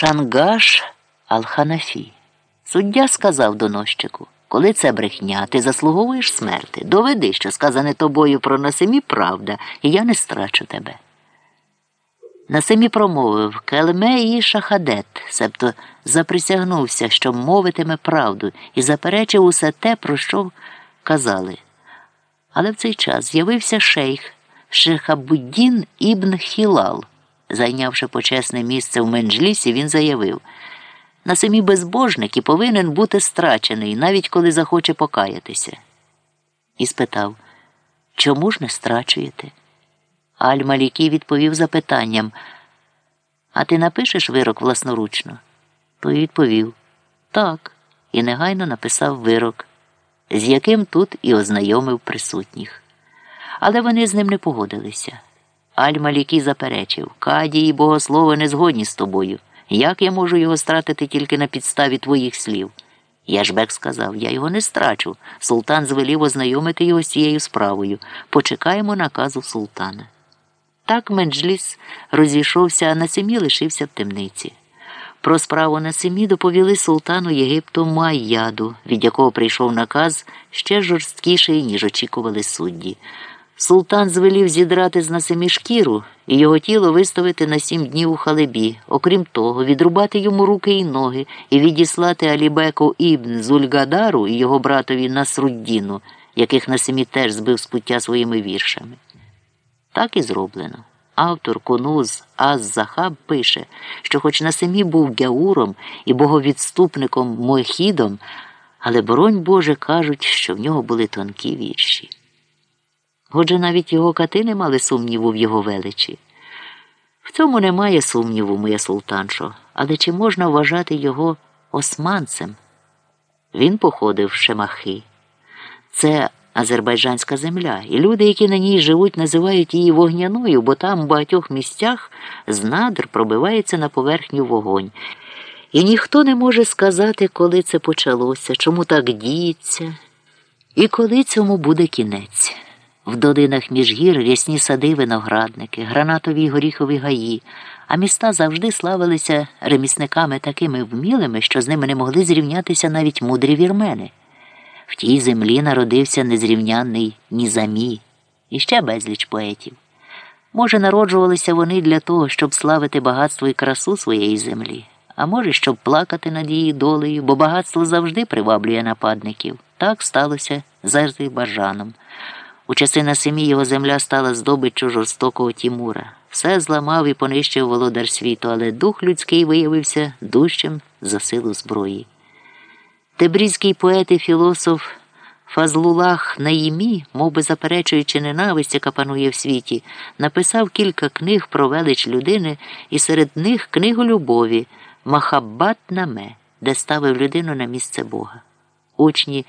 Шангаш Алханафі. Суддя сказав доносчику, коли це брехня, ти заслуговуєш смерти. Доведи, що сказане тобою про Насимі правда, і я не страчу тебе. Насимі промовив Келме шахадет, себто заприсягнувся, що мовитиме правду, і заперечив усе те, про що казали. Але в цей час з'явився шейх Шехабуддін Ібн Хілал. Зайнявши почесне місце в менджлісі, він заявив на самі безбожники повинен бути страчений, навіть коли захоче покаятися. І спитав чому ж не страчуєте? Аль-Малікій відповів запитанням А ти напишеш вирок власноручно? Той відповів Так, і негайно написав вирок, з яким тут і ознайомив присутніх. Але вони з ним не погодилися. Аль-Малікій заперечив Каді і богослови не згодні з тобою. Як я можу його стратити тільки на підставі твоїх слів? Яшбек сказав, я його не страчу. Султан звелів ознайомити його з цією справою. Почекаємо наказу султана. Так Менджліс розійшовся, а на семі лишився в темниці. Про справу на семі доповіли султану Єгипту Майяду, від якого прийшов наказ ще жорсткіший, ніж очікували судді. Султан звелів зідрати з Насимі шкіру і його тіло виставити на сім днів у халебі, окрім того, відрубати йому руки і ноги і відіслати Алібеку Ібн Зульгадару і його братові Насруддіну, яких Насимі теж збив з пуття своїми віршами. Так і зроблено. Автор Кунуз Аз Захаб пише, що, хоч Насимі був гяуром і боговідступником Мойхідом, але, боронь Боже, кажуть, що в нього були тонкі вірші. Отже, навіть його кати не мали сумніву в його величі. В цьому немає сумніву, моя султаншо, але чи можна вважати його османцем? Він походив в Шемахи. Це азербайджанська земля, і люди, які на ній живуть, називають її вогняною, бо там в багатьох місцях з надр пробивається на поверхню вогонь. І ніхто не може сказати, коли це почалося, чому так діється, і коли цьому буде кінець. В долинах міжгір рясні сади виноградники, гранатові горіхові гаї, а міста завжди славилися ремісниками такими вмілими, що з ними не могли зрівнятися навіть мудрі вірмени. В тій землі народився незрівнянний Нізамі і ще безліч поетів. Може, народжувалися вони для того, щоб славити багатство і красу своєї землі, а може, щоб плакати над її долею, бо багатство завжди приваблює нападників. Так сталося з Азербайджаном. У часи на семі його земля стала здобиччю жорстокого Тімура. Все зламав і понищив володар світу, але дух людський виявився дужчим за силу зброї. Тебрізький поет і філософ Фазлулах Наїмі, мов би заперечуючи ненависть, яка панує в світі, написав кілька книг про велич людини і серед них книгу любові Махаббат Наме, де ставив людину на місце Бога. Учні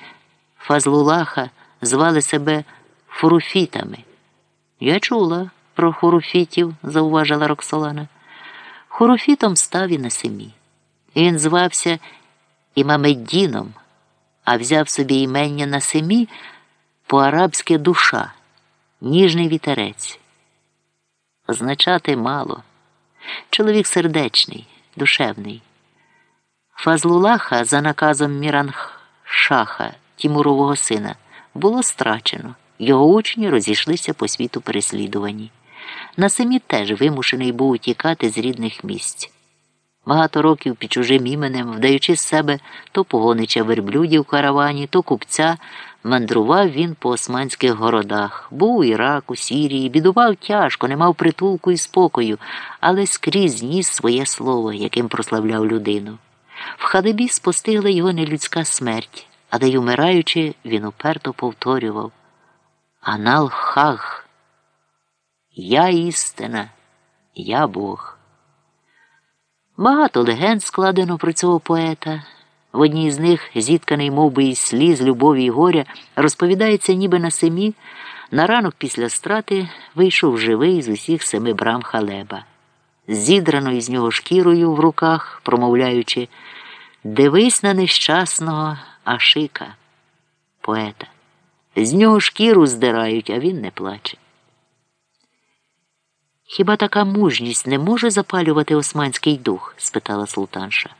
Фазлулаха звали себе фуруфітами. Я чула про хуруфітів, зауважила Роксолана. Хуруфітом став і на семі. Він звався Імамеддіном, а взяв собі імення на семі по-арабськи душа, ніжний вітерець. Означати мало. Чоловік сердечний, душевний. Фазлулаха за наказом Міраншаха, Тімурового сина, було страчено. Його учні розійшлися по світу переслідувані. На самі теж вимушений був утікати з рідних місць. Багато років під чужим іменем, вдаючи з себе то погонича верблюдів в каравані, то купця, мандрував він по османських городах, був у Іраку, Сірії, бідував тяжко, не мав притулку і спокою, але скрізь ніс своє слово, яким прославляв людину. В хадебі спостигла його нелюдська смерть, але й умираючи, він уперто повторював Анал Хаг, я істина, я Бог. Багато легенд складено про цього поета. В одній з них, зітканий мов би, із сліз, любові і горя, розповідається, ніби на семі, на ранок після страти вийшов живий з усіх семи брам халеба, зідраною з нього шкірою в руках, промовляючи Дивись на нещасного Ашика, поета. З нього шкіру здирають, а він не плаче. Хіба така мужність не може запалювати османський дух? спитала султанша.